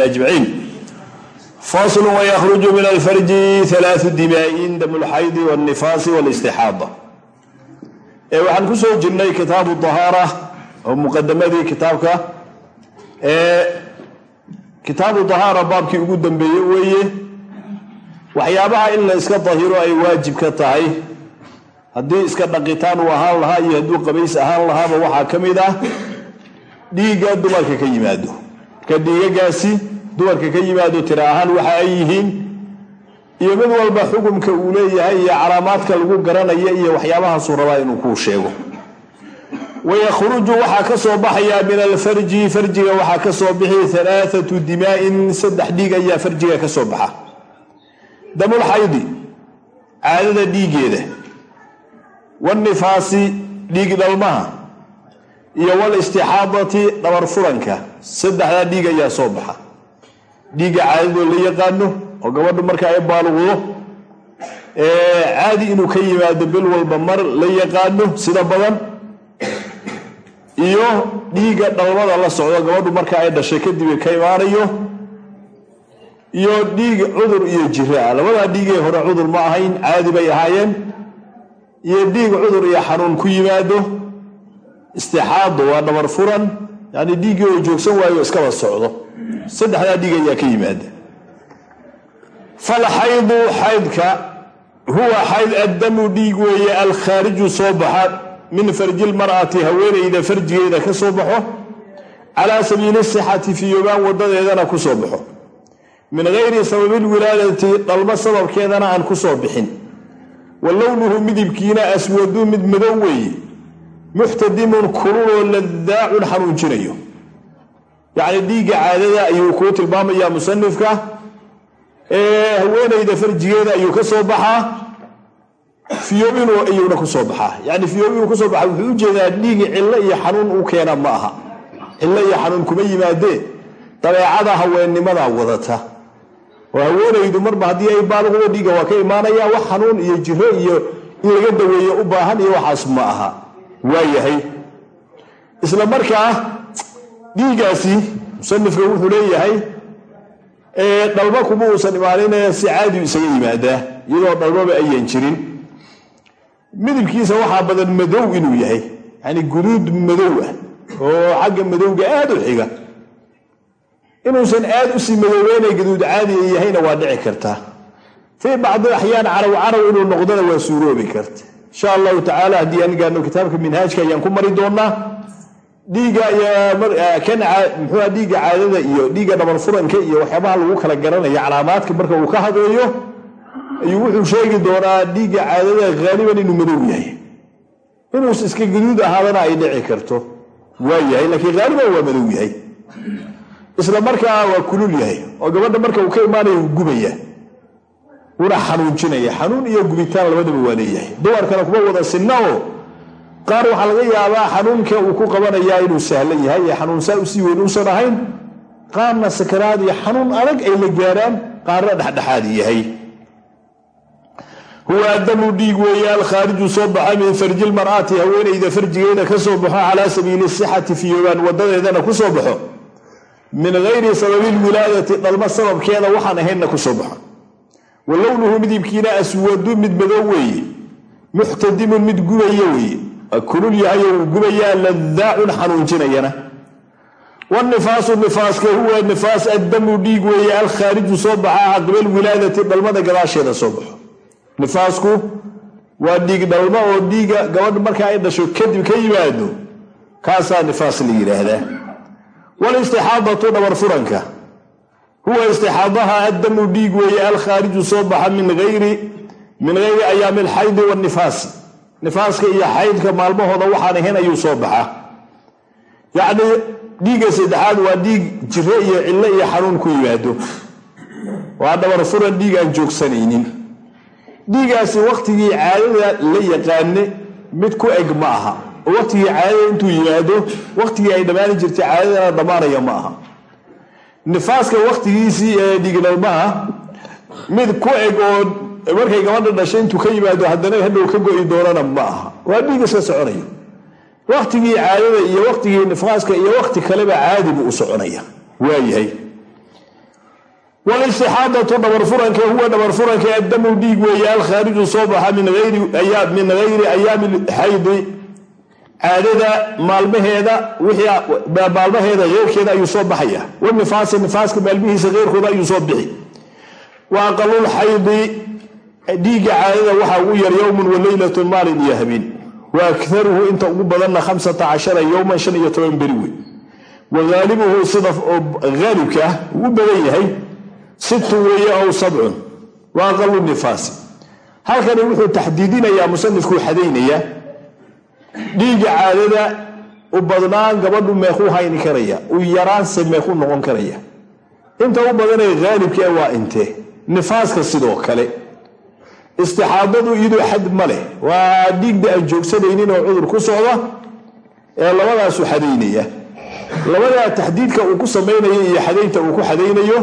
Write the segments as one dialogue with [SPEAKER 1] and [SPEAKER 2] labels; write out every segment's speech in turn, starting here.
[SPEAKER 1] ajmaciin faslu wykruju min alfarji alaau dimaain dam lxaydi wاlnifaasi wاlistixaada waxaan ku soo jirnay kitaabu dahaara oo muqadamadii kitaabka kitaabu dahaara baabkii ugu dambeeye weeye waxyaabaha in la iska dahiro ay waajib ka tahay haddii iska dhaqitaan uu ahaan lahaa iyo hadduu qabays ahaan lahaaba waxaa ka mid ah dhiigga dumarka ka yimaado marka dhiigagaasi dumarka ka yimaado tira ahaan waxa ay yihiin iyo mid walba xukumka uu leeyahay iyo calaamaadka lagu garanaya iyo waxyaabahaasuu rabaa inuu kuu sheego. Wayakhruju waxaa ka soo baxaya min alfarji farjiga waxaa ka soo bixi alaaatu dimaa'in saddex dhiig ayaa farjiga ka soo baxa. Damulxaydi caadada dhiigeeda wanifaasi dhiig dhalmaha iyo walistixaadati dhabar furanka saddexdaa dhiig ayaa soo baxa. Dhiigga caadadoo la yaqaano oo gabadhu marka ay baaluqdo caadi inuu ka yimaado bil walba mar la yaqaano sida badan iyo dhiigga dhalmada la socdo gabadhu marka ay dhashay kadib ka imaanayo iyo dhiig cudur iyo jiraa labadaa dhiigee hore cudur ma ahayn caadi bay ahaayeen iyo dhiig cudur iyo xanuun ku yimaado. Istixaado waa dhabar furan yani dhiiggii oo joogsan waayo iskaba socdo. Saddexdaa dhiig ayaa ka yimaada. Falxaydu xaydka huwa xayd addamu dhiig weeye alkhaariju soo baxa min farji lmar'ati haweenayda farjigeeda ka soo baxo calaa sabiili sixati fiyoobaan wadadeedana ku soo baxo. Min gayri sababilwilaadati dhalmo sababkeedana aan ku soo bixin. Wa lownuhu midibkiina aswadu mid madow weeye muxtadimun kululoo ladaacun xanuunjinayo yacni dhiigga caadada ayuu kuu tilmaamayaa musanifka. Haweenayda farjigeeda ayuu ka soo baxaa. Fiyoobinu ayuuna ku soo baxaa. Yani fiyoobinu ku soo baxa wuxuu u jeedaa dhiigi cillo iyo xanuun u keena ma aha. Cillo iyo xanuun kuma yimaadee. Dabeecada haweennimada wadata. Oo haweenaydu marba haddii ay baaluqdo dhiigga waa ka imaanaya wax xanuun iyo jiro iyo in laga daweeyo u baahan iyo waxaas ma aha waayahay isla markaa dhiiggaasi musanifka wuxuu leeyahay dhalmo kuma uusan imaaninaya si caadiu isaga yimaadaa iyadoo dhalmoba ayan jirin. Midibkiisa waxaa badan madow inuu yahay yani guduud madow ah oo xagga madowga aada u xiga. Inuusan aad u sii madoobeynay guduud caadiga yahayna waa dhici kartaa. Fii bacdi axyaan caraw caraw inuu noqdona waa suuroobi karta insha allahu tacaala haddii aan gaarno kitaabka minhaajka ayaan ku mari doonaa dhiigga mxua dhiigga caadada iyo dhiigga dhabar furanka iyo waxyaabaha lagu kala garanaya calaamaadka marka uu ka hadlayo ayuu wuxuu sheegi doonaa dhiigga caadada haaliban inuu madow yahay. Inuus iska guduud ahaadana ay dhici karto. Waa yahay laakiin haaliban waa madow yahay. Isla markaa waa kulul yahay oo gabadha marka uu ka imaanaya uu gubaya una xanuunjinaya xanuun iyo gubitaan labadaba waa leeyahay. Dumarkana kuma wada sinna oo qaar waxaa laga yaabaa xanuunka uu ku qabanayaa inuu sahlan yahay ee xanuun saa u sii weyn uusan ahayn. Qaarna sakaraad iyo xanuun adag ay la gaaraan qaarna dhexdhexaad yahay. Huwa adamu dhiig weeye alkhaariju soo baxa min farji lmar'ati haweenayda farjigeeda ka soo baxo calaa sabiili sixati fiyoobaan wadadeedana ku soo baxo. Min gayri sababilwilaadati dhalmo sababkeeda waxaan ahaynna ku soo baxo wa lownuhu midibkiina aswadu mid madow weeye muxtadimun mid gubaya weeye kulul yahay uu gubayaa ladaacun xanuunjinayana. Wanifaasu nifaaska huwa nifaas addamu dhiig weeye alkhaariju soo baxa caqibal wilaadati dhalmada gadaasheeda soo baxo. Nifaasku waa dhiig dhalmo oo dhiiga gabadha marka ay dhasho kadib ka yimaado kaasaa nifaas la yidhaahdaa. Walistixaadatu dhabar furanka huwa istixaadaha addamu dhiig weeye alkhaariju soo baxa min gayri ayaami alxaydi wanifaasi nifaaska iyo xaydka maalmahooda waxaan ahayn ayuu soo baxaa yacni dhiigga saddexaad waa dhiig jiro iyo cillo iyo xanuun ku yimaado. Waa dhabar furan dhiig aan joogsanaynin. Dhiigaasi wakhtigii caadada la yaqaane mid ku eg ma aha. Oo wakhtigii caadada intuu yimaado wakhtigii ay dhammaani jirtay caadadana dhammaanaya ma aha nifaaska wakhtigiisii ee dhiigdhalmaha mid ku eg oo markay gabadha dhashay intuu ka yimaado haddana hadhow ka go'i doonana ma aha. Waa dhiig iska soconaya. Wakhtigii caadada iyo wakhtigii nifaaska iyo wakhti kaleba caadi buu u soconaya. Waayahay walistixaadatu dhabar furanka huwa dhabar furanka addamu dhiig weeye alkhaariju soo baxa min hayri ayaami xaydi caadada maalmaheeda maalmaheeda keyrkeeda ayuu soo baxaya. Wanifaasi nifaaska maalmihiisa keyrkooda ayuu soo bixi. Wa aqalulxaydi dhiigga caadada waxaa ugu yar yowmun wa leylatun maalin iyo habeen. Wa akaruhu inta ugu badanna hamsata cashara yowman shan iyo toban beri wey wa haalibuhu sida haalibka ugu badan yahay sittun weeye ow sabcun. Wa aqalu nifaasi halkani wuxuu taxdiidinayaa musanifkuu xadaynaya dhiigga caadada u badnaan gabadhu meekuu hayni karaya u yaraanse meekuu noqon karaya. Inta u badanee haalibka waa intee? Nifaaska sidoo kale. Istixaadadu iyadoo xad ma leh. Waa dhiigda aan joogsanaynin oo cudur ku socda ee labadaasu xadaynaya. Labadaa taxdiidka uu ku samaynayo iyo xadaynta uu ku xadaynayo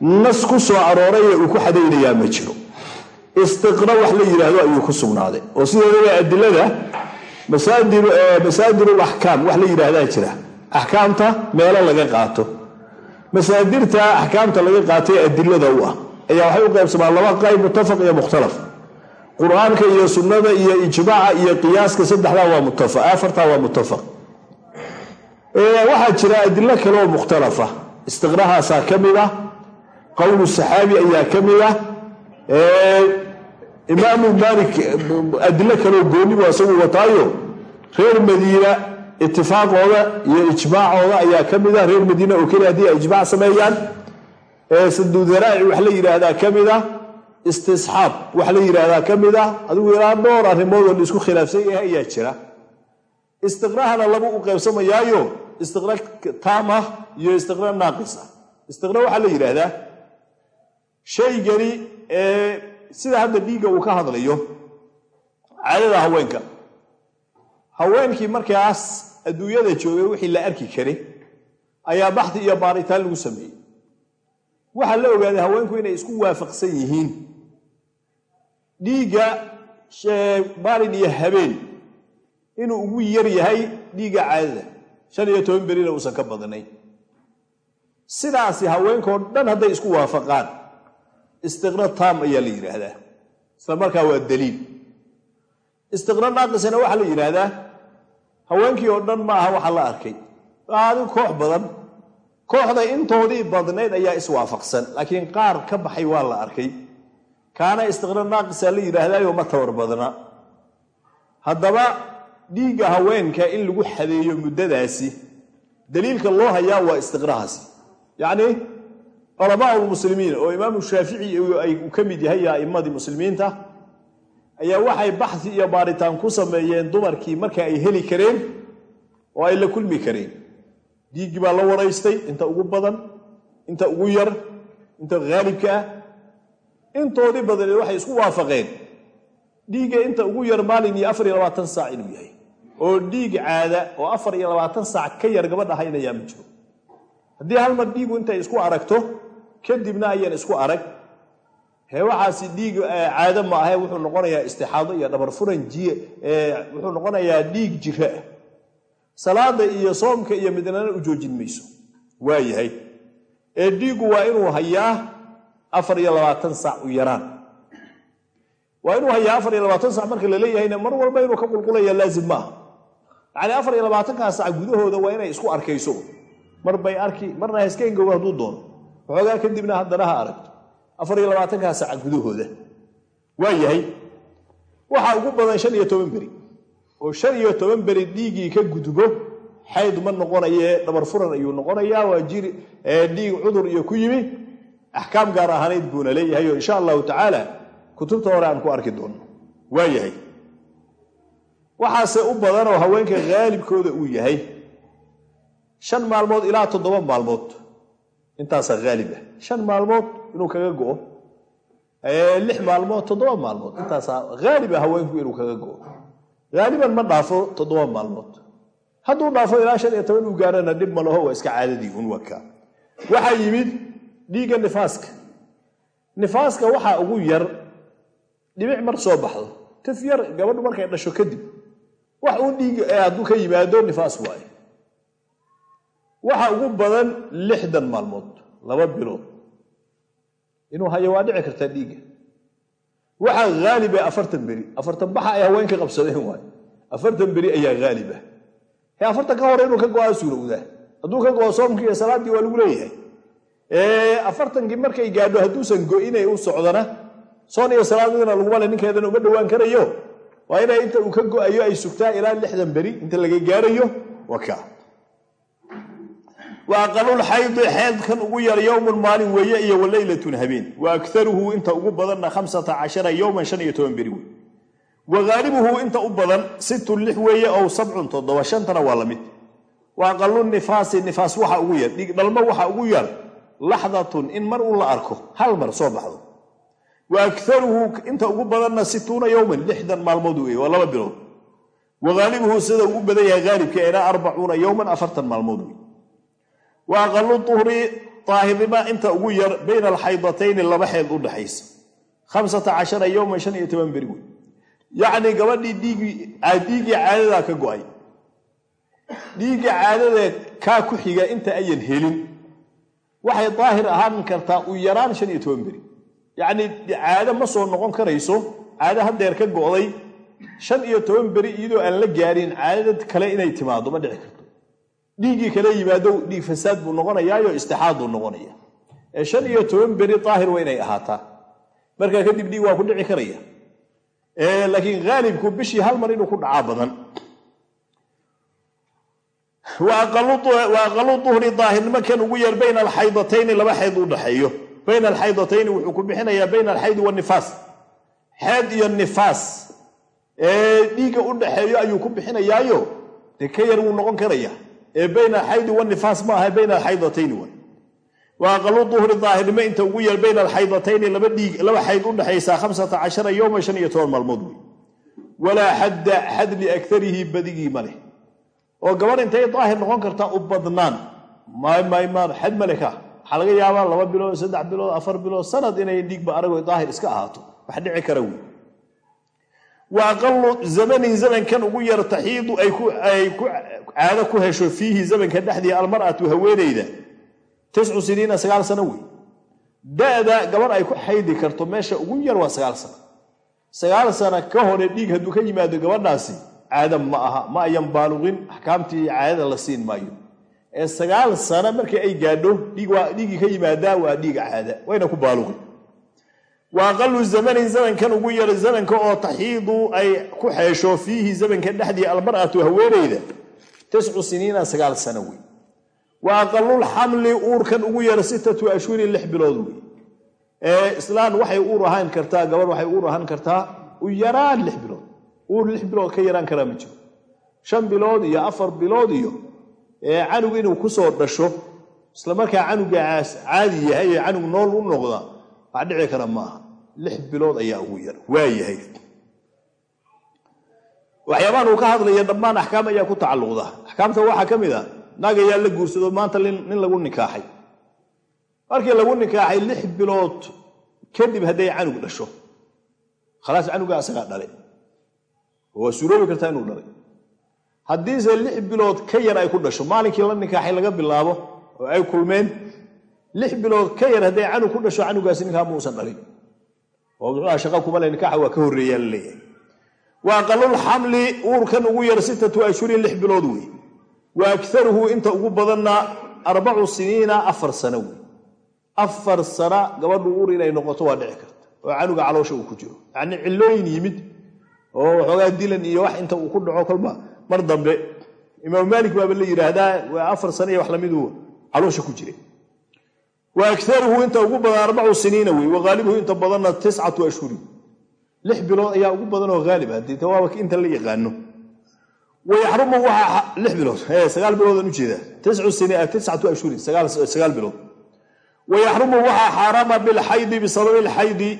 [SPEAKER 1] nas ku soo arooray ee uu ku xadaynayaa ma jiro. Istiqra wax la yidhaahdo ayuu ku sugnaaday. Oo sidoodaba adilada masaadirul axkaam wax la yidhaahdaa jira. Axkaamta meelo laga qaato. Masaadirta axkaamta laga qaatay adilada u ah. Ayaa waxay u qaybsamaan laba qayb muttafaq iyo mukhtalaf. Qur'aanka iyo sunnada iyo ijmaaca iyo qiyaaska saddexdaa waa muttafaq afartaa waa muttafaq. Waxaa jira adilo kale oo mukhtalafa istiqrahaasaa ka mid ah qowlu saxaabi ayaa ka mid ah imaamu maalik adilo kaleoo goonibu isagu wataayo. Reer madiina itifaaqooda iyo ijmaacooda ayaa ka mid ah. Reer madiina oo keliya haddii ay ijmaac sameeyaan sadudaraaci wax la yidhaahdaa ka mid ah. Istisxaab wax la yidhaahdaa ka mid ah. Adigu ilaa dhowr arrimood oo la isku khilaafsan yahay ayaa jira. Istiqrahana laba u qaybsamayaayo istiqra taam ah iyo istiqra naaqis ah. Istiqra waxaa la yidhaahdaa shaygani sida hadda dhiigga uu ka hadlayo caadada haweenka. Haweenkii markaas adduunyada joogay wixii la arki karay ayaa baxdi iyo baaritaan lagu sameeyey. Waxaa la ogaaday haweenku inay isku waafaqsan yihiin. Dhiigga maalin iyo habeen inuu ugu yar yahay dhiigga caadada. Shan iyo toban berina uusan ka badnayn sidaasi haweenkao dhan hadday isku waafaqaan istiqra taam ayaa la yidhaahdaa isla markaa waa daliil. Istiqra naaqisana waxaa la yidhaahdaa haweenkii oo dhan ma aha waxa la arkay. Aadi koox badan kooxda intoodii badnayd ayaa iswaafaqsan laakiin qaar ka baxay waa la arkay. Kaana istiqra naaqisa la yidhaahdaayo ma tabar badna. Haddaba dhiigga haweenka in lagu xadeeyo muddadaasi daliilka loo hayaa waa istiqrahaasi yacnii culamaa lmuslimiin oo imaamu shaafici ay ka mid yahay a'immadii muslimiinta ayaa waxay baxsi iyo baaritaan ku sameeyeen dumarkii marka ay heli kareen oo ay la kulmi kareen. Dhiiggii baa la waraystay inta ugu badan inta ugu yar inta haalibka ah. Intoodii badaneed waxay isku waafaqeen. Dhiigga inta ugu yar maalin iyo afar iyo labaatan saac inuu yahay. Oo dhiig caada oo afar iyo labaatan saac ka yar gabadha haynayaa ma jiro. Haddii hal mar dhiigu intay isku aragto kadibna ayaan isku arag hee waxaasi dhiig caado ma ahe wuxuu noqonayaa istixaado iyo dhabar furan jiye wuxuu noqonayaa dhiig jiro ah salaada iyo soomka iyo midnana u joojin mayso. Waa yahay. Ee dhiiggu waa inuu hayaa afar iyo labaatan saac u yaraan. Waa inuu hayaa afar iyo labaatan sac marka laleeyahayna mar walba inuu ka qulqulaya laazim maaha yacni afar iyo labaatankaa sac gudahooda waa inay isku arkayso. Mar bay arki marna engogo hadduu doono waxoogaa kadibna haddana ha aragto. Afar iyo labaatankaa saca gudahooda waa yahay waxaa ugu badan shan iyo toban beri. Oo shan iyo toban beri dhiiggii ka gudbo xayd ma noqonayee dhabar furan ayuu noqonayaa waa jiri dhiig cudur iyo ku yimi. Axkaam gaar ahanayd buuna leeyahay oo insha allahu tacaala kutubta hore aan ku arki doono. Waa yahay. Waxaase u badanoo haweenka haalibkooda uu yahay. Shan maalmood ilaa toddoba maalmood intaasaa haalib ah. Shan maalmood inuu kaga go'o lix maalmood toddoba maalmood intaasaa haaliba haweenku inuu kaga go'o haaliban ma dhaafo toddoba maalmood. Hadduu dhaafo ilaa shan iyo toban uu gaarana dhib ma laho waa iska caadadii un waxaa yimid dhiigga nifaaska. Nifaaska waxaa ugu yar dhibic mar soo baxdo. Tif yar gabadhu markay dhasho kadib wax uu dhiig hadduu ka yimaado nifaas waaye. Waxa ugu badan lixdan maalmood laba bilood inuu hayo waa dhici kartaa dhiigga. Waxaa haaliba afartan beri afartan baxa ay haweenka qabsadeen waay. Afartan beri ayaa haaliba he afartan ka hore inuu ka go'aa suurowdaa hadduu ka go-o soomkii iyo salaaddii waa lagu leeyahay. Afartankii markay gaadho hadduusan go-inay u socdana soon iyo salaadina laguma le ninkeedana uma dhowaan karayo. Waa inay inta uu ka go'ayo ay sugtaa ilaa lixdan beri inta laga gaarayo waa kaa wa aqalulxaydi xeedkan ugu yar yowmun maalin weeye iyo waleylatun habeen wa akaruhu inta ugu badanna hamsata cashara yowman shan iyo toban beri wey wa haalibuhu inta u badan sittun lix weeye ow sabcun toddoba shantana waa la mid. Wa nifaasi nifaas waxa ugu yar dhiig dhalmo waxa ugu yar laxdatun in mar uu la arko hal mar soo baxdo. Wa akaruhu inta ugu badanna situuna yowman lixdan maalmood weeye waa laba bilood. Wa haalibuhu sida ugu badan yahay haalibka ilaa arbacuuna yowman afartan maalmood wey wa aqalu uhri daahirnima inta ugu yar bayna alxaydatayni laba xeed u dhaxaysa. Cashara yowman shan iyo toban beri wey yacnii gabadhii dhiiggii caadadaa ka go'ay. Dhiigga caadada kaa ku xiga inta ayan helin. Waxay daahir ahaan kartaa u yaraan shan iyo toban beri. Yacnii caado ma soo noqon karayso caado hadeer ka go'day. Shan iyo toban beri iyadoo aan la gaarin caadada kale inay timaado ma dhici karto dhiiggii kale yimaado dhiig fasaad buu noqonayaayo istixaad buu noqonaya. Ee shan iyo toban beri daahir waa inay ahaataa. Markaa kadib dhiig waa ku dhici karaya. Laakiin haalibku bishii hal mar inuu ku dhacaa badan. Wa aqalu uhri daahirnimo kan ugu yar bayna alxaydatayni laba xayd u dhaxeeyo. Bayna alxaydatayni wuxuu ku bixinayaa bayna alxaydi wanifaas xeed iyo nifaas. Ee dhiigga u dhaxeeyo ayuu ku bixinayaayo. Dee ka yar wuu noqon karaya ee bayna alxaydi wanifaas ma aha bayna alxaydatayni wa. Wa aqalu uhri daahirnimo inta ugu yar bayna alxaydatayni laba xayd u dhexaysaa hamsata cashara yowman shan iyo toban maalmood wey. Walaa xadda xad liakarihi badigii ma leh. Oo gabadh intay daahir noqon kartaa u badnaan maymaymaan xad male ka waxaa laga yaabaa laba bilood saddex bilood afar bilood sanad inay dhiigba arago daahir iska ahaato. Wax dhici kara wey wa aqalu zamanin zamankan ugu yar taxiidu ay ku caado ku hesho fiihi zamanka dhexdii almar'atu haweenayda tiscu siniina sagaal sano wey. Da'da gabadh ay ku xaydi karto meesha ugu yar waa sagaal sano. Sagaal sano ka hore dhiig hadduu ka yimaado gabadhaasi caada ma aha ma ayan baaluqin axkaamtii caadada la siin maayo. Ee sagaal sano markii ay gaadho dhiiggii ka yimaadaa waa dhiiga caada wayna ku baaluqin wa aqalu zamanin zamankan ugu yar zamanka oo taxiidu ay ku xeesho fiihi zamanka dhexdii almar'atu haweenayda tiscu siniina sagaal sano wey wa aqalulxamli uurkan ugu yar sittatu ashhurin lix bilood wey islaan waxay uur ahaan kartaa gabadh waxay uur ahaan kartaa u yaraan lix bilood. Uur lix bilood ka yaraan karaa ma jiro. Shan bilood iyo afar bilood iyo canug inuu ku soo dhasho isla markaa canugaas caadi yahay ee canug nool u noqda wax dhici kara maaha lix bilood ayaa ugu yar. Waa yahay. Waxyaabahan uu ka hadlaya dhammaan axkaam ayaa ku tacalluqda. Axkaamta waxaa ka mid a naag ayaa la guursado maanta nin lagu nikaaxay. Markii lagu nikaaxay lix bilood kadib hadday canug dhasho. Khalaas canuga asagaa dhalay. Waa suuroobi kartaa inuu dhalay. Haddiise lix bilood ka yar ay ku dhasho. Maalinkii la nikaaxay laga bilaabo oo ay kulmeen lix bilood ka yar hadday canug ku dhasho canugaasi ninkaa muusan dhalin. oo muxuuha shaqa kuma le nikaaxa waa ka horreeyaa la leeyahay. Wa aqalulxamli uurkan ugu yar sittatu ashhurin lix bilood wey wa akaruhu inta ugu badanna arbacu siniina afar sano wey afar sana gabadhu uur inay noqoto waa dhici karta oo canuga caloosha uu ku jiro. Yacnii cillooyin yimid oo waxoogaa dilan iyo wax inta uu ku dhaco kolba mar dambe. Imaam maalik baaba la yidhaahdaa waa afar sano iyo wax lamiduu caloosha ku jira wa akaruhu inta ugu badan arbacu siniina wey wa haalibuhu inta badanna tiscatu ashhurin lix bilood ayaa ugu badan oo haalib haddii tawaaba inta la yaqaano. Wayaxrumu waxaa lix bilood. Sagaal biloodaan u jeedaa tiscu sin tiscatu ashhurin sagaal bilood. Wayaxrumu waxaa xaaraama bilxaydi bisababi lxaydi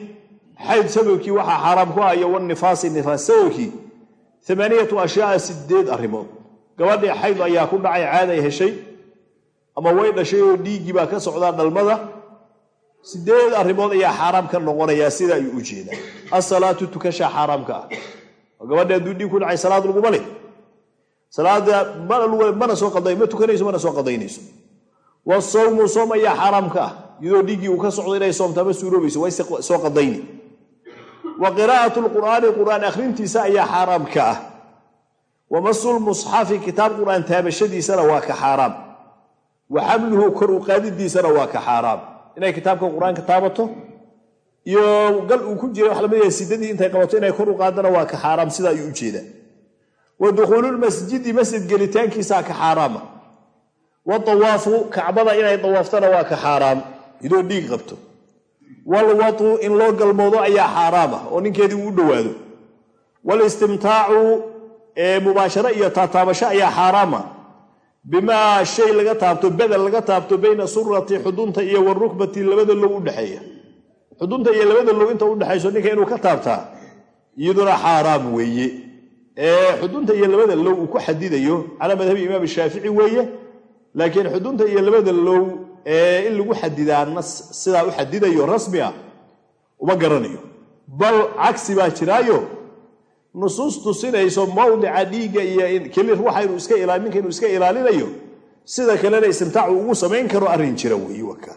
[SPEAKER 1] xayd sababkii waxaa xaaraam ku haya wanifaasi nifaas sababkii. Amaaniyatu ashyaaa sideed arrimood. Gabadhii xayd ayaa ku dhacay caaday heshay ama way dhashay oo dhiiggii baa ka socdaa dhalmada. Sideed arrimood ayaa xaaraam ka noqonayaa sida ayuu u jeedaa. Asalaatu tukashaa xaaraamka ah. Oo gabadha hadduu dhiig ku dhacay salaad laguma leh. Salaada mana soo ma tukanayso mana soo qadaynayso. Wasawmu soom ayaa xaaraamka ah. Iyadoo dhiiggii uu ka socdo inay soomtaa ma suuroobayso way soo qadayni. Wa qiraa'atu lqur'aani qur'aan akhrintiisa ayaa xaaraam ka ah. Wa masulmusxafi kitaab qur'aan taabashadiisana waa ka xaaraam wa xamluhu kor u qaadidiisana waa ka xaaraam inay kitaabka qur'aanka taabato iyo gal uu ku jira wax la mid yahay sidadii intay qabato inay kor u qaadana waa ka xaaraam ayuu u jeedaa wa dukhuululmasjidi masjid gelitaankiisaa ka xaaraama wa dawaafu kacbada inay dawaaftana waa ka xaaraam idoo dhiig qabto walwatu in loo galmoodo ayaa xaaraama oo ninkeedii uu u dhowaado walistimtaacu mubaasharo iyo taataabasho ayaa xaaraama bimaa shay laga taabto bedel laga taabto bayna surati xudunta iyo warukbati labada low udhexeeya. Xudunta iyo labada low inta udhexayso ninka inuu ka taabtaa iyaduna xaaraam weeye. Xudunta iyo labada low uu ku xadidayo calaa madhabi imaam shaafici weeye laakiin xudunta iyo labada low in lagu xadidaa nas sidaa u xadidayo rasmi ah uma garanayo. Bal cagsi baa jiraayo nusuus tusinayso mawdica dhiigga iyo keli ruuxa ninka inuu iska ilaalinayo sida kalena istimtaacu ugu samayn karo arrin jira weeye waka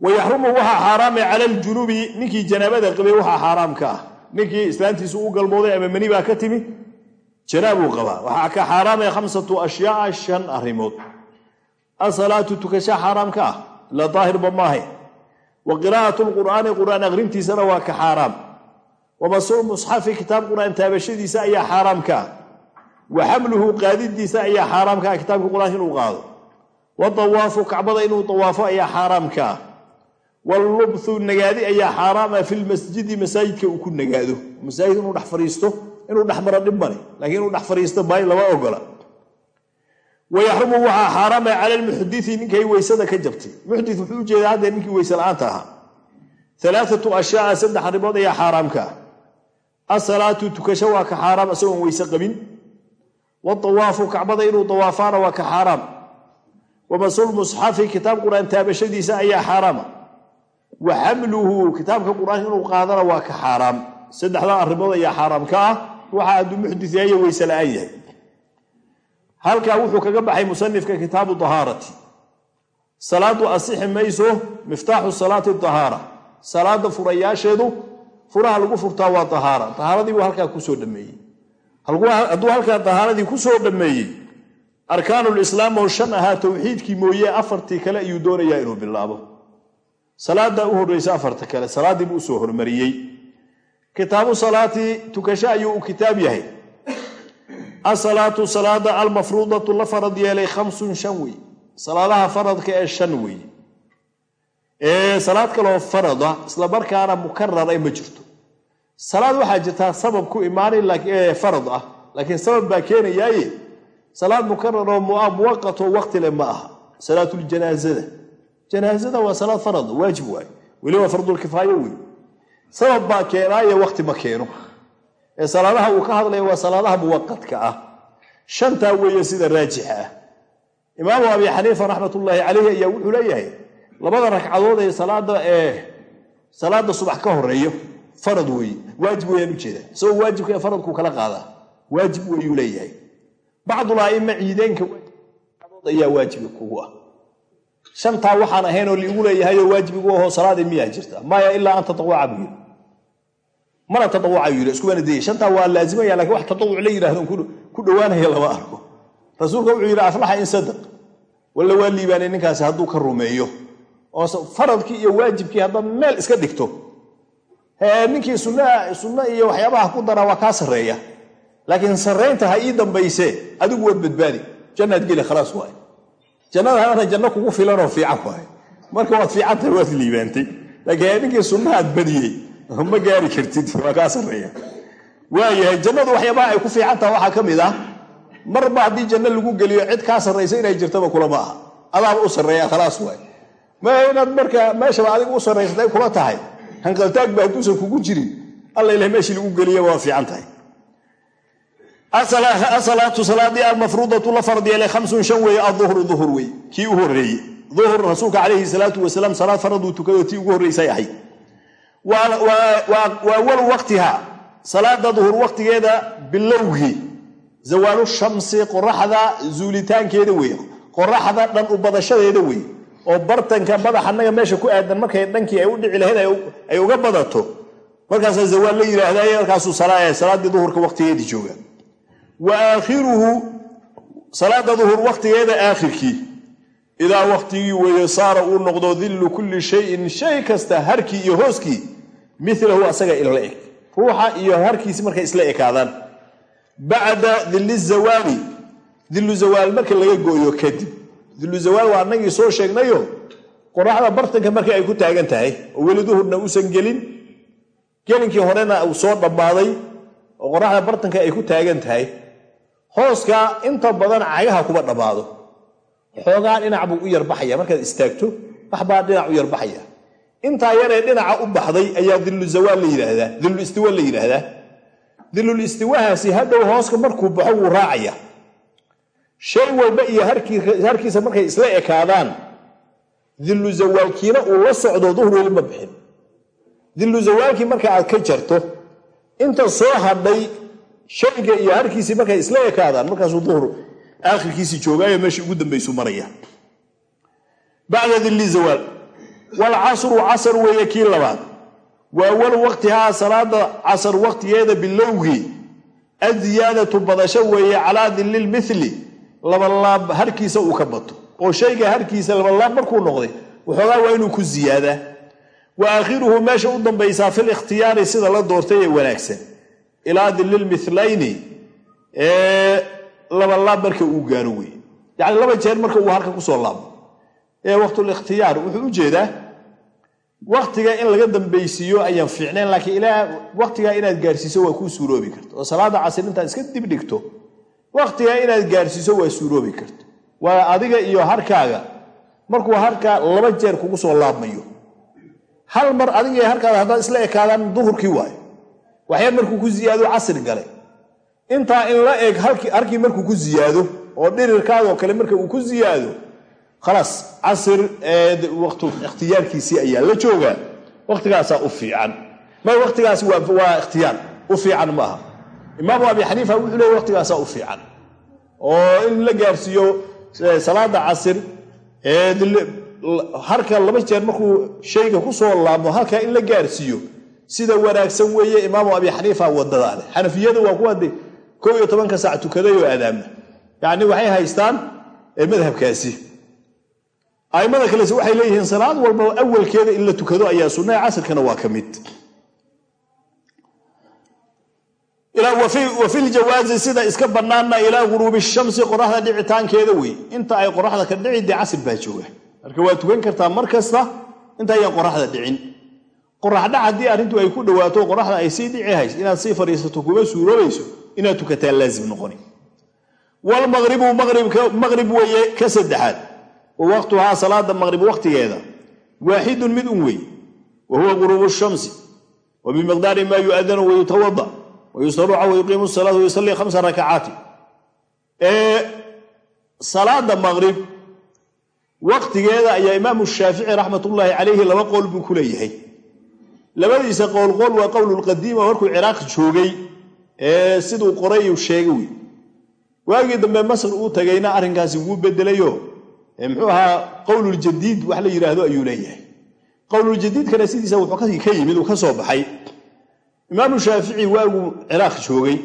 [SPEAKER 1] wayaxrumu waxaa xaaraamay cala aljunubi ninkii janaabada qabay waxaa xaaraam ka ah. Ninkii islaantiisu u galmooday ama mani baa ka timi? Janaabuu qabaa. Waxaa ka xaaraamaya khamsatu ashyaaa shan arrimood. Asalaatu tukasha xaaraam ka ah. La daahirba maahay wa qiraa'atu lqur'aani qur'aan akhrintiisana waa ka xaaraam wamasuu musxafi kitaab qur'aan taabashadiisa ayaa xaaraam ka ah wa xamluhu qaadidiisa ayaa xaaraam ka ah kitaabka qur'aanka inuu qaado wa dawaafu kacbada inuu dawaafo ayaa xaaraam ka ah wallubthu nagaadi ayaa xaaraama fi lmasjidi masaajidka uu ku nagaado masaajid inuu dhex fariisto inuu dhex maro dhib male laakiin inuu dhex fariisto baay lama ogola wayaxrumu waxaa xaaraama cala lmuxdii ninkay weysada ka jabtay muxdi asalaatu tukasho waa ka xaaraam isagoon weyse qabin. Wadawaafu kacbada inuu dawaafaana waa ka xaaraam. Wamasul musxafi kitaab qur'aan taabashadiisa ayaa xaaraama wa xamluhu kitaabka qur'aanka inuu qaadana waa ka xaaraam. Saddexdaa arrimood ayaa xaaraam ka ah. Ruuxa hadduu muxdis yahay weyse la'aan yahay. Halkaa wuxuu kaga baxay musanifka kitaabu dahaarati salaadu asixi mayso miftaaxu salaati dahaara salaada furayaasheedu furaha lagu furtaa waa dahaara dahaaradii buu halkaa ku soo dhameeyey. Hadduu halkaa dahaaradii ku soo dhameeyey arkaanulislaam oo shan ahaa towxiidkii mooye afartii kale ayuu doonayaa inuu bilaabo. Salaada u horreysa afarta kale salaaddii buu u soo hormariyey. Kitaabu salaati tukasho ayuu u kitaab yahay. Asalaatu salaada almafruudatu la farad yeelay khamsun shan wey salaadaha faradka ee shan wey salaad kaloo farada isla markaana mukarara ma jirto. Salaad waxaa jirtaa sabab ku imaanay farad ah laakiin sabab baa keenayaaye. Salaad mukararoo muwaqatoo waqtile ma aha. Salaatuljanaazada janaazada. Waa salaad farad waajib waay. Weliba fardulkifaayo wey sabab baa keenaaye waqti ma keeno. Ee salaadaha uu ka hadlaya waa salaadaha muwaqadka ah. Shantaa weeye sida raajixa ah. Imaamu abi xaniifa raxmatullaahi caleyhi ayaa wuxuu leeyahay labada ragcadood ee salaada ee salaada subax ka horeeyo farad weeye waajib weyaan ujeeda isagoo waajibka ee faradkuu kala qaadaa waajib weyuu leeyahay. Bacdul ciideenka ayaa waajibi kugu ah. Shantaa waxaan ahaynoo liigu leeyahayoo waajibigu ahoo salaadii miyaa jirta. Maya ilaa an tatawaca buu yiri mana tatawaca yiri iskubana dayay shantaa waa laazimaya laakiin wax tatawuc la yidhahdo ku dhowaanaya lama arko. Rasuulka wuxuu yidhi aflaxa in sadaq. Walla waa liibaanay ninkaasi hadduu ka rumeeyo oo faradkii iyo waajibkii haddaad meel iska dhigto. Ninkii sunno iyo waxyaabaha ku daraa waa kaa sarreeya. Laakiin sarraynta ha ii dambayse adigu waad badbaadi. Jannaad geli khalaas waay jannada janno kugu filanoo fiican waay marka waad fiicantahay waad liibaantay. Laakiin ninkii sunnahaad badiyey ma gaari kartid waa kaa sarreeya. Waayahay jannadu waxyaabaha ay ku fiicantaha waxaa ka mid ah marba haddii janno lagu geliyo cid kaa sarraysa inay jirtaba kulama aha. Adaaba u sarreeya khalaas waay ma inaad marka meeshaba adiga u sarraysatay kula tahay. Hanqaltaag ba hadduusan kugu jirin. Alla ilah meeshii lagu geliya waa fiican tahay. Asalaatu salaadii almafruudatu la fard yeelay khamsun shan weeye aduhru duhur wey kii u horeeye duhur rasuulka calayhi salaatu wasalaam salaad faraduu tukado tii ugu horreysay ahayd. Waa awalu waqtiha. Salaada duhur waqtigeeda bilowgii zawaalu shamsi qoraxda zuulitaankeeda weeye. Qoraxda dhan u badashadeeda weeye oo bartanka madaxa annaga meesha ku aadan markay dhankii ay u dhici lahayd ay uga badato. Markaasaa zawaal la yidhaahdaye markaasuu salaaddii duhurka waqtigeedii jooga. Wa aakhiruhu salaada duhur waqtigeeda aakhirkii. Idaa waqtigii weeye saara uu noqdo dillu kulli shayin shay kasta harkii iyo hooskii milahu asaga inla eg. Ruuxa iyo harkiisi markay isla ekaadaan. Bacda dilli zawaali zawaal marka laga gooyo kadib dillu zawaal waa annagii soo sheegnayo qoraxda bartanka marka ay ku taagan tahay oo weli duhurna uusan gelin. Gelinkii horena uu soo dhammaaday oo qoraxda bartanka ay ku taagan tahay. Hooska inta badan cagaha kuma dhammaado. Xoogaa dhinac buu u yarbaxaya markaad istaagto waxbaa dhinac u yarbaxaya. Intaa yaree dhinaca u baxday ayaa dillu zawaal la yidhaahdaa dillu la yidhaahdaa dillul istiwahaasi hadhow hooska markuu baxo wuu raacaya shay walba iyo harkiisa markay isla ekaadaan dillu zawaalkiina uu la socdo duhur ma bixin. Dillu zawaalkii marka aad ka jarto inta soo hadhay shayga iyo harkiisii markay isla ekaadaan markaasuu duhur aakhirkiisii joogaayo meeshii ugu dambaysu maraya. Bacda dilli zawaal waalcasru casar weeye kii labaad. Wa awalu waqtihaa salaada casar waqtigeeda bilowgii addiyaadatu badasho weeye calaa dilli lmithli labalaab harkiisa uu ka bato. Oo shayga harkiisa labalaab markuu noqday waxoogaa waa inuu ku ziyaadaa. Wa aakhiruhu meesha u dambaysaa fil ikhtiyaari sida la doortay ee wanaagsan. Ilaa dilli lmitlayni ee labalaab marka uu gaaro wey yacni laba jeer marka uu harka ku soo laabo. Ee waqtulikhtiyaar wuxuu u jeedaa waktiga in laga dambaysiiyo ayaan fiicnayn laakiin ilaa waktigaa inaad gaarsiiso waa kuu suuroobi karta oo salaada casir intaad iska dib dhigto waktigaa inaad gaarsiiso waa suuroobi karta. Waa adiga iyo harkaaga. Markuu harka laba jeer kugu soo laabmayo. Hal mar adiga harkaada haddaad isla ekaadaan duhurkii waayo. Waxyar markuu ku ziyaado casri gale. Intaa in la eg harkii markuu ku ziyaado oo dhirirkaadoo kale marka uu ku ziyaado khalaas casir waqtu ikhtiyaarkiisii ayaa la joogaa. Waqtigaasaa u fiican. Ma waqtigaasi waa ikhtiyaar. U fiican maaha imaamu abi xaniifa wuxuu leeyay waqtigaasaa u fiican. Oo in la gaarsiiyo salaada casir harka laba jeer markuu shayga ku soo laabmo halkaa in la gaarsiiyo sida wanaagsan weeye imaamu abi xaniifa waddada leh xanafiyadu waa kuwa de koo iyo tobanka saac tukaday oo aadaamna. Yacni waxay haystaan madhabkaasi. Aimada kalese waxay leeyihiin salaad walba awalkeeda in la tukado ayaa sunnaha casirkana waa ka mid wa fi ljawaazi sida iska bannaanna ilaa guruubi shamsi qoraxda dhicitaankeeda wey inta ay qoraxda ka dhici dee casir baa jooga. Marka waa tukan kartaa mar kasta inta ayaan qoraxda dhicin. Qoraxdhac haddii arrintu ay ku dhowaato qoraxda ay sii dhici hays inaad sii fadhiisato kuma suuroobayso inaad tukataa laazim noqoni. Walmaqribu maqrib weeye ka saddexaad. Wa waqtuhaa salaada maqrib waqtigeeda. Waaxidun mid un wey wa huwa guruubu shamsi. Wa bimiqdaari maa yu'adanu wayutawada wayusaruca wayuqiimu salaata wayusallii khamsa rakacaati salaada maqrib waqtigeeda ayaa imaamu shaafici raxmatullaahi calayhi laba qowl buu ku leeyahay labadiisa qowl qowl waa qowlulqadiima markuu ciraaq joogay siduu qoray uu sheegay wey waagii dambe masr uu tagayna arrinkaasi wuu bedelayo muxuu ahaa qowluljadiid wax la yidhaahdo ayuu leeyahay qowluljadiidkana sidiisa wuxuu ka yimid uu ka soo baxay imaamu shaafici waaguu ciraaq joogay.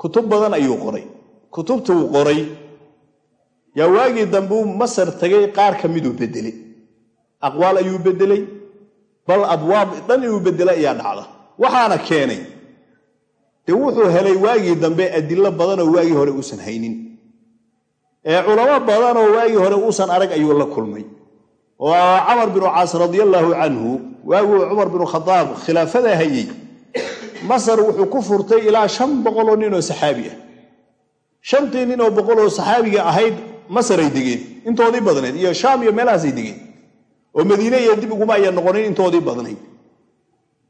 [SPEAKER 1] Kutub badan ayuu qoray. Kutubtuu qoray. Yaa waagii dambuu masar tagay qaar ka miduu bedelay aqwaal ayuu bedelay bal abwaab dhan inuu bedela ayaa dhacda. Waxaana keenay dee wuxuu helay waagii dambe adilo badanoo waagii hore uusan haynin. Ee culamo badanoo waagii hore uusan arag ayuu la kulmay oo camar binu caas radiallaahu canhu waaguu cumar binu khadaab khilaafada hayey masar wuxuu ku furtay ilaa shan boqoloo nin oo saxaabi ah. Shantii nin oo boqoloo saxaabiga ahayd masaray degeen intoodii badnayd iyo shaam iyo meelahaasay degeen. Oo madiine iyo dib uguma ayaa noqonin intoodii badnayd.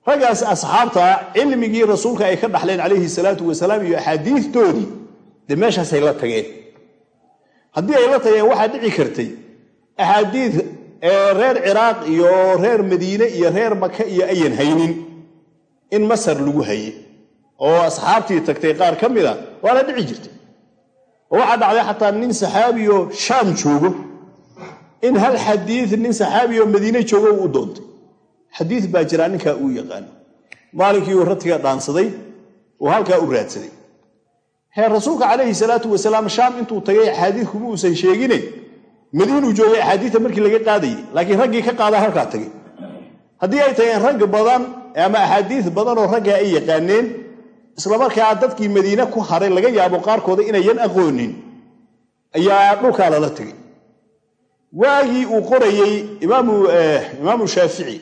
[SPEAKER 1] Raggaas asxaabta cilmigii rasuulka ay ka dhaxleen calayhi salaatu wasalaam iyo axaadiistoodii dee meeshaasay la tageen. Haddii ay la tageen waxaa dhici kartay axaadiid reer ciraaq iyo reer madiine iyo reer maka iyo ayan haynin. In masar lagu haye oo asxaabtii tagtay qaar ka mida waana dhici jirtay. Oo waxaa dhacday xataa nin saxaabiyo shaam joogo. In hal xadiid nin saxaabi oo madiine joogo u doontay. Xadiid baa jiraa ninkaa uu yaqaano. Maalinkii uu ratiga dhaansaday oo halkaa u raadsaday. Rasuulka calayhi salaatu wasalaam shaam intuu tagay axaadiid kuma uusan sheegine madiinuu joogay axaadiidta markii laga qaadayay laakiin raggii ka qaadaa halkaa tagay. Haddii ay tageen rag badan ama axaadiid badan oo raggaa ay yaqaaneen islamarkaa dadkii madiine ku haray laga yaabo qaarkooda inayan aqoonin ayaa dhulkaa lala tegay waagii uu qorayey imaamu shaafici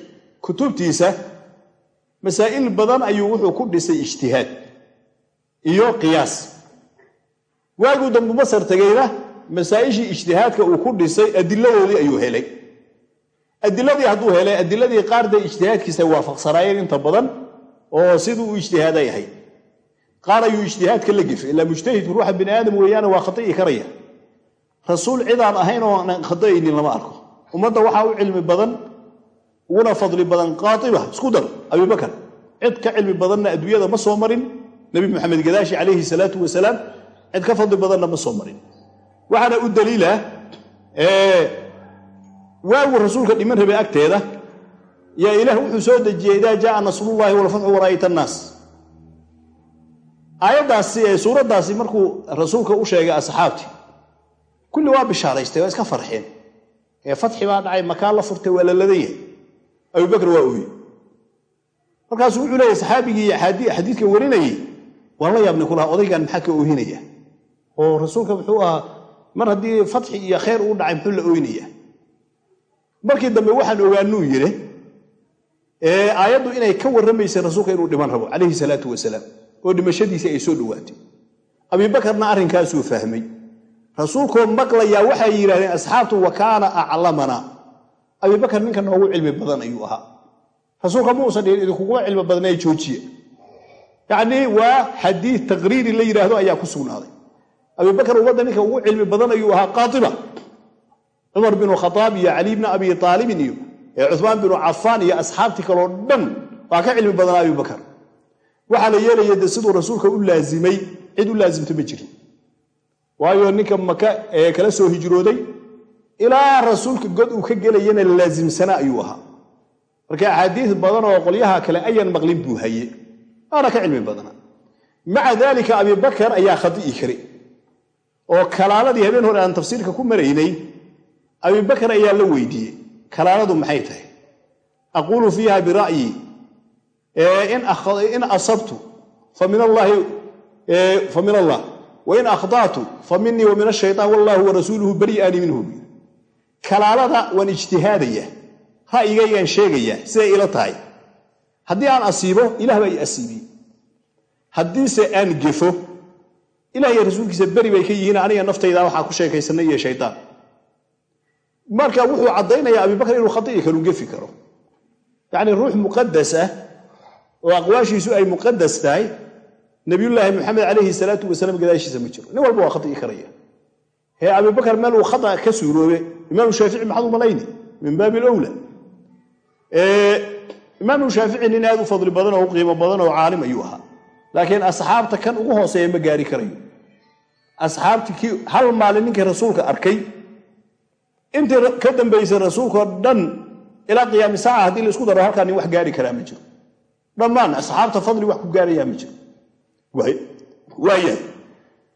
[SPEAKER 1] kutubtiisa masaa'il badan ayuu wuxuu ku dhisay ijtihaad iyo qiyaas. Waaguu dambu masar tegayna masaa'ishii ijtihaadka uu ku dhisay adiladoodii ayuu helay. Adiladii hadduu helay adiladii qaarda ijtihaadkiisa waafaqsanaayeen inta badan oo siduu u ijtihaaday ahay. Qaar ayuu ijtihaadka la gefay ilaa mujtahidku ruuxa bini aadam weeyaane waa khata'i karaya. Rasuul cidaan ahayn oo aan khada'aynin lama arko. Ummadda waxaa u cilmi badan uguna fadli badan qaaiba isku dar abibakar cid ka cilmi badanna adduunyada ma soo marin. Nebi maxamed gadaashi calayhi salaatu wasalaam cid ka fadli badanna ma soo marin waxaana u daliila waagu rasuulka dhiman rabay agteeda yaa ilaah wuxuu soo dejiyey idaa jaaa nasrullahi walfatxu wara'ayta annaas. Aayaddaasi ee suuraddaasi markuu rasuulka u sheegay asxaabtii kulli waa bishaaraystay waa iska farxeen. Ee fatxi baa dhacay makaan la furtay waa la ladan yahay abubakr waa ooye markaasuu wuxuu leeyahy saxaabigii xadiidkan warinayey waan la yaabnay kulaha odaygan maxaa ka oohinaya? Oo rasuulka muxuu ahaa mar haddii fatxi iyo khayr uu dhacay muxuu la ooynaya markii dambe waxaan ogaanuu yidhi aayaddu inay ka warramaysay rasuulka inuu dhiman rabo calayhi salaatu wasalaam oo dhimashadiisii ay soo dhowaatay abibakarna arrinkaasuu fahmay. Rasuulkoo maqlayaa waxay yidhahdeen asxaabtu wa kaana aclamana. Abibakar ninka noogu cilmi badan ayuu ahaa. Rasuulka ma uusan dhihin idinkuguma cilmi badnee joojiye yacnii waa xadiid taqriiri la yidhaahdo ayaa ku sugnaaday abibakar ummadda ninka ugu cilmi badan ayuu ahaa qaaiba cumar binu khadaab iyo cali bni abi aalibin iyo cumaan binu cafaan iyo asxaabtii kaloo dhan waa ka cilmi badanaa abibakar waxaa la yeelaya de siduu rasuulka u laazimay cid u laazimta ma jirin. Waayo ninka maka ee kala soo hijrooday ilaa rasuulka god uu ka gelayana laasimsana ayuu ahaa. Marka axaadiis badan oo qolyaha kale ayan maqlin buu haye waana ka cilmi badnaa maca daalika abibakar ayaa khadi'i kari oo kalaaladii habeen hore aan tafsiirka ku maraynay abibakar ayaa la weydiiyey. Kalaaladu maxay tahay? Aquulu fiiha bira'yi in asabtu fa min allah. Wain akhda'tu fa minii wa min ashaytaan wallahu warasuuluhu bari'aani minhu kalaalada waan ijtihaadaya ra'yigaygaan sheegaya siday ila tahay. Haddii aan asiibo ilah baa i asiibiye haddiise aan gefo ilah iyo rasuulkiisa beri bay ka yihiin aniga naftayda waxaa ku sheekaysanay iyo shaytaan. Marka wuxuu caddaynayaa abibakar inuu khadi'i karu gefi karo. Yacnii ruux muqadas ah oo aqwaashiisu ay muqadas tahay nabiyullaahi maxamed calayhi salaatu wasalaam gadaashiisa ma jiro. Nin walba waa khadi'i karaya. Hee abibakar meel uu khata ka suuroobe imaamu shaafici maxaad u min baabi lowla imaamu shaafici nin aad u fadli badan oo u qiimo badan oo caalim ayuu ahaa. Laakiin asxaabta kan ugu hooseeya ma gaari karayo asxaabti kii hal maalin ninkii rasuulka arkay intii ka dambaysay rasuulkao dhan ilaa qiyaami saaca haddii la isku daro halkaa nin wax gaari karaa ma jiro. Dhammaan asxaabta fadli wax ku gaarayaa ma jiro. Waayahay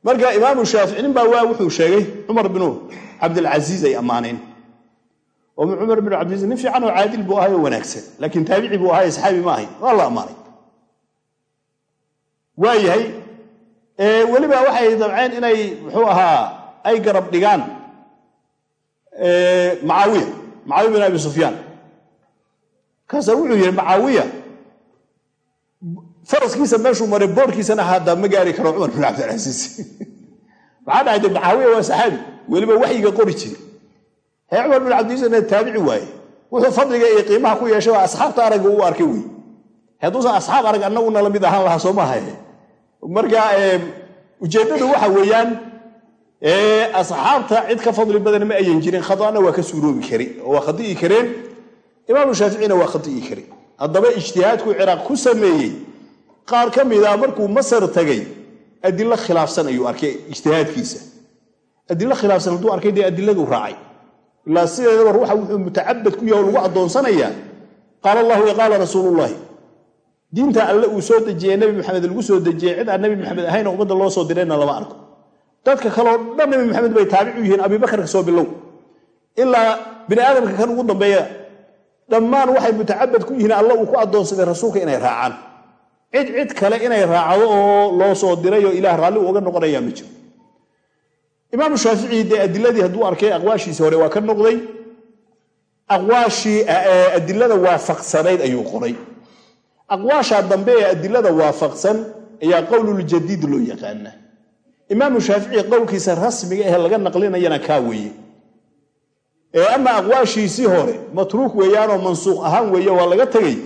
[SPEAKER 1] marka imaamu shaafici nin baa waa wuxuu sheegay cumar binu cabdilcasiis ay ammaaneen. Oo cumar binu cabdilcasiis nin fiican oo caadil buu ahay oo wanaagsan laakiin taabici buu ahay saxaabi ma ahayn waa la ammaanay. Waayahay weliba waxay dabceen inay muxuu ahaa ay garab dhigaan macaawiya macaawiya bin abi sufyaan. Kaasa wuxuu yihi macaawiya faraskiisa meeshuu maray boorkiisana hadda ma gaari karo cumar bin cabdilcasiis maxaa dhahay de macaawiya waa saxaabi weliba waxyiga qori jiri hee cumar bin cabdilcasiisna taabici waaye wuxuu fadliga iyo qiimaha ku yeeshay waa asxaabta aragga arkay wey hadduusan asxaab arag annaguna la mid ahaan lahaa soo marka ujeeddadu waxa weeyaan asxaabta cid ka fadli badan ma ayan jirin khada'na waa ka suuroobi kari oo waa khadi'i kareen. Imaamu shaaficina waa khadi'i kari. Haddaba ijtihaadku ciraaq ku sameeyey qaar ka mida markuu masar tagay adilo khilaafsan ayuu arkay ijtihaadkiisa. Adilo khilaafsan hadduu arkay dee adiladuu raacay. Ilaa sideedaba ruuxa wuxuu mutacabad ku yahay oo lagu addoonsanayaa. Qaala allahu qaala rasuulullaahi diinta alle uu soo dejiyey nebi maxamed lagu soo dejiyey cid aan nebi maxamed ahayn ummadda loo soo dirayna lama arko. Dadka kaleo dhan nebi maxamed bay taabic u yihiin ka soo bilow. Ilaa bini aadamka kan ugu dambeeya dhammaan waxay mutacabad ku yihiin alle uu ku addoonsaday rasuulka inay raacaan. Cid cid kale inay raacdo oo loo soo diray oo ilaah raalli uga noqonayaa ma jiro. Imaamu shaafici dee adiladii hadduu arkay aqwaashiisi hore waa ka noqday. Aqwaashii adilada waafaqsanayd ayuu qoray aqwaashaa dambe ee adilada waafaqsan ayaa qowluljadiid loo yaqaana imaamu shaafici qowlkiisa rasmiga ee laga naqlinayana kaa weeye. Ee ama aqwaashiisii hore matruuk weeyaanoo mansuuq ahaan weeye waa laga tegey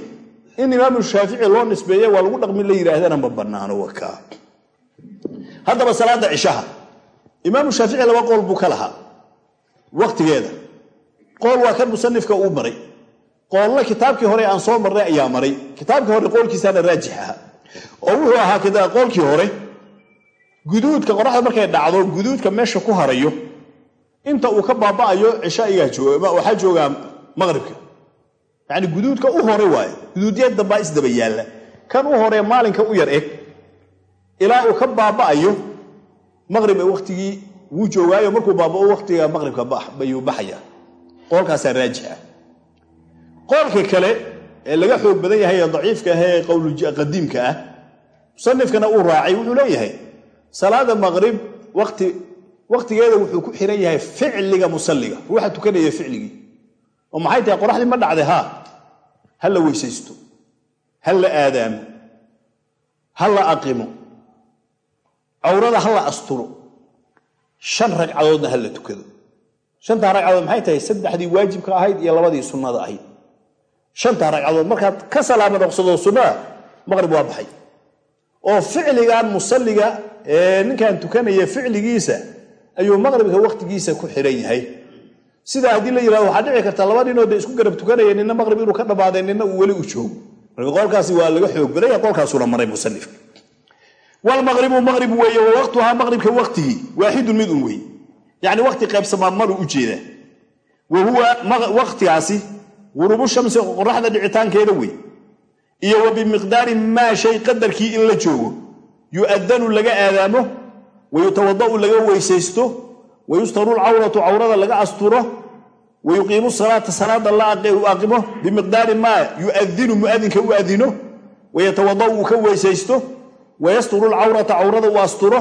[SPEAKER 1] in imaamu shaafici loo nisbeeye waa lagu dhaqmin la yidhaahdana ma bannaano wakaa haddaba salaada cishaha. Imaamu shaafici laba qool buu ka lahaa. Waqtigeeda. Qool waa kan musanifka uu maray qoolna kitaabkii hore aan soo marnay ayaa maray. Kitaabkii hore qoolkiisaana raajix aha oo wuxuu ahaa qoolkii hore guduudka qoraxda markay dhacdo guduudka meesha ku harayo inta uu ka baaba'ayo cisho igaa waxaa joogaa maqribka. Yacni guduudka u hore waaye guduudyad dambaa isdaba yaalla. Kan u hore maalinka u yar eg ilaa uu ka baaba'ayo maqrib waqtigii wuu joogaayo markuu baaba'o waqtiga maqribka bayuu baxaya qoolkaasaa raajix qoolka kale ee laga xoog badan yahay ee daciifka ah ee qowlqadiimka ah musanifkana uu raacay wuxuu leeyahay salaada maqrib waqti waqtigeeda wuxuu ku xiran yahay ficliga musalliga. Ruuxa tukanaya ficligii. Oo maxay tahay? Qoraxdii ma dhacday haa ha la weysaysto ha la aadaamo ha la aqimo cawrada ha la asturo shan ragcadoodna ha la tukado. Shantaa ragcadood maxay tahay? Saddexdii waajibka ahayd iyo labadii sunnada ahayd shantaa ragcadood. Markaad ka salaama noqsado sunnada maqrib waa baxay. Oo ficligan musalliga ninkan tukanaya ficligiisa ayuu maqribka waqtigiisa ku xiran yahay. Sidaa haddii la yiraahdo waxaa dhici karta laba ninoo de isku garab tukanaya nina maqrib inuu ka dhammaaday nina uu weli u joogo. Marka qolkaasi waa laga xoog badanya qolkaasuna maray musanifka wlmaqribu maqrib weeye wa maqribka waqtigii waaxidun mid un weeye. Yacni waqti qaybsamaa maruu u jeedaa wa huwa waqtigaasi gurubu shamsi qoraxda dhicitaankeeda wey. Iyo wa bimiqdaari maa shay qadarkii in la joogo. Yu'adanu laga aadaamo wayutawada'u laga weysaysto wayustaru lcawratu cawrada laga asturo wayuqiimu salaata salaada la aqimo bimiqdaari maa yu'adinu muadinka u adino wayatawada'u uu ka weysaysto wayasturu lcawrata cawrada uu asturo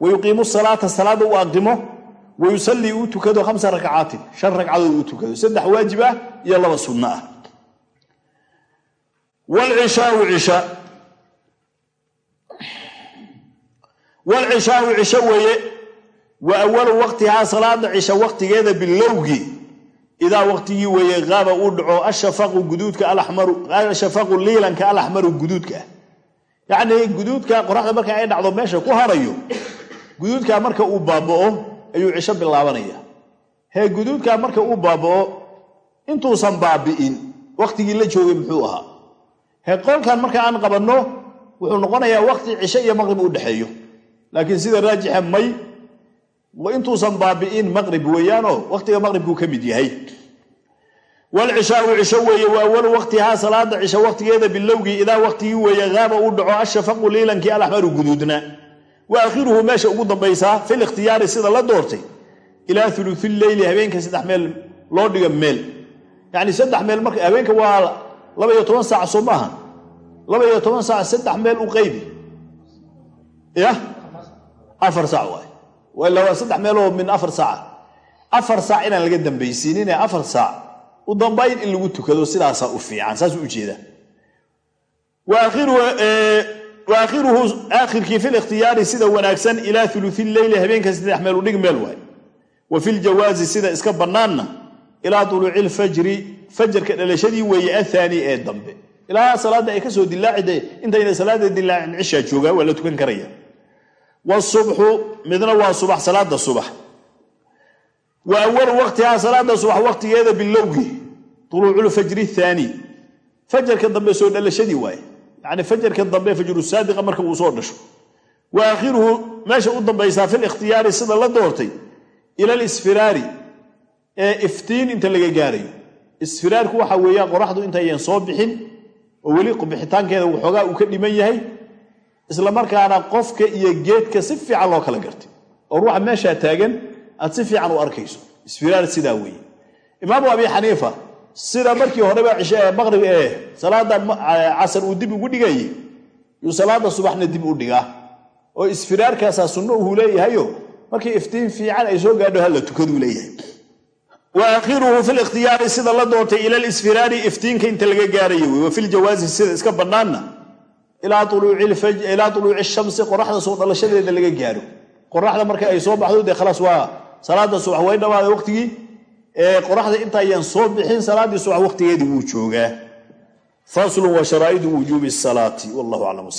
[SPEAKER 1] wayuqiimu salaata salaada uu aqimo wayusallii uu tukado hamsa rakcaatin shan ragcadood uu tukado saddex waajib ah iyo laba sunno ah wlcishaau cisha wlcishaau cisho weeye wa awalu waqtihaa salaada cisha waqtigeeda bilowgii idaa waqtigii weeye qaaba uu dhaco ashafaqu guduudka alaxmaru ashafaqu liilanka alaxmaru guduudka ah yacnii guduudka qoraxda marka ay dhacdo meesha ku harayo guduudka marka uu baaba'o ayuu cisho bilaabanaya. Hee guduudka marka uu baaba'o intuusan baabi'in waqtigii la joogay muxuu ahaa. Hee qoolkan marka aan qabanno wuxuu noqonayaa waqti cisho iyo maqrib u dhexeeyo. Laakiin sida raajixa may intuusan baabi'in maqrib weeyaanoo waqtiga maqribkuu ka mid yahay. Wlcishaau cisho weeye wa awalu waqtihaa salaada cisho waqtigeeda bilowgii idaa waqtigii weeye qaaba uu dhaco ashafaqu liilankii alaxmaru guduudna wa aakhiruhu meesha ugu dambaysaa fil ikhtiyaari sida la doortay ilaa ulufi leyli habeenka saddex meel loo dhigo meel. Yacni saddex meel marka habeenka waa laba iyo toban saac soo maaha laba iyo toban saac saddex meel u qaybi. Ya afar saac waay. Waa saddex meeloo min afar saaca afar saac inaan laga dambaysiinin ee afar saac u dambayn in lagu tukado sidaasaa u fiican. Saasuu u jeedaa wa aakhiruhu aakhirkii fi likhtiyaari sida wanaagsan ilaa ulufi leyli habeenka saddex meel udhig meel waay wa fi ljawaazi sida iska bannaanna ilaa duluuci lfajri fajarka dhalashadii weeye athaani ee dambe ilaa salaadda ay ka soo dilaacide intayna salaada dilaacin cishaa joogaa waa la tukan karaya wsubxu midna waa subax salaada subax wa awalu waqtihaa salaada subax waqtigeeda bilowgii uluuculfajri thaani fajarka dambe soo dhalashadii waaye yani fajarka dambe fajru saadiqa marka uu soo dhasho. Wa aakhiruhu meesha u dambaysaa fil ikhtiyaari sida la doortay ila lisfiraari ee iftiin inta laga gaarayo. Isfiraarku waxa weeyaan qoraxdu intayan soo bixin oo weli bixitaankeeda waxoogaa uu ka dhiman yahay isla markaana qofka iyo geedka si fiican loo kala gartay. Oo ruuxa meeshaa taagan aad si fiican u arkayso. Isfiraar sidaa weeye. Imaamu abi xaniifa sida markii horeba maqrib ee salaada casar uu dib ugu dhigayay yuu salaada subaxna dib u dhigaa. Oo isfiraarkaasaa sunno uhuu leeyahayo markii iftiin fiican ay soo gaadho hala tukaduu leeyahay. Wa aakhiruhu fi sida la doontay ila lisfiraari iftiinka inta laga gaarayo wey wa fi ljawaazi sida iska bannaanna. Ilaa uluuci shamsi qoraxda soo dhalashadeeda laga gaaro. Qoraxda marka ay soo baxdo dee khalaas waa salaada subax way dhawaada waqtigii qoraxda intaayaan soo bixin salaaddii subax waqtigeedii wuu joogaa. Faslun wa sharaa'idu wujuubi salaati wallahu aclam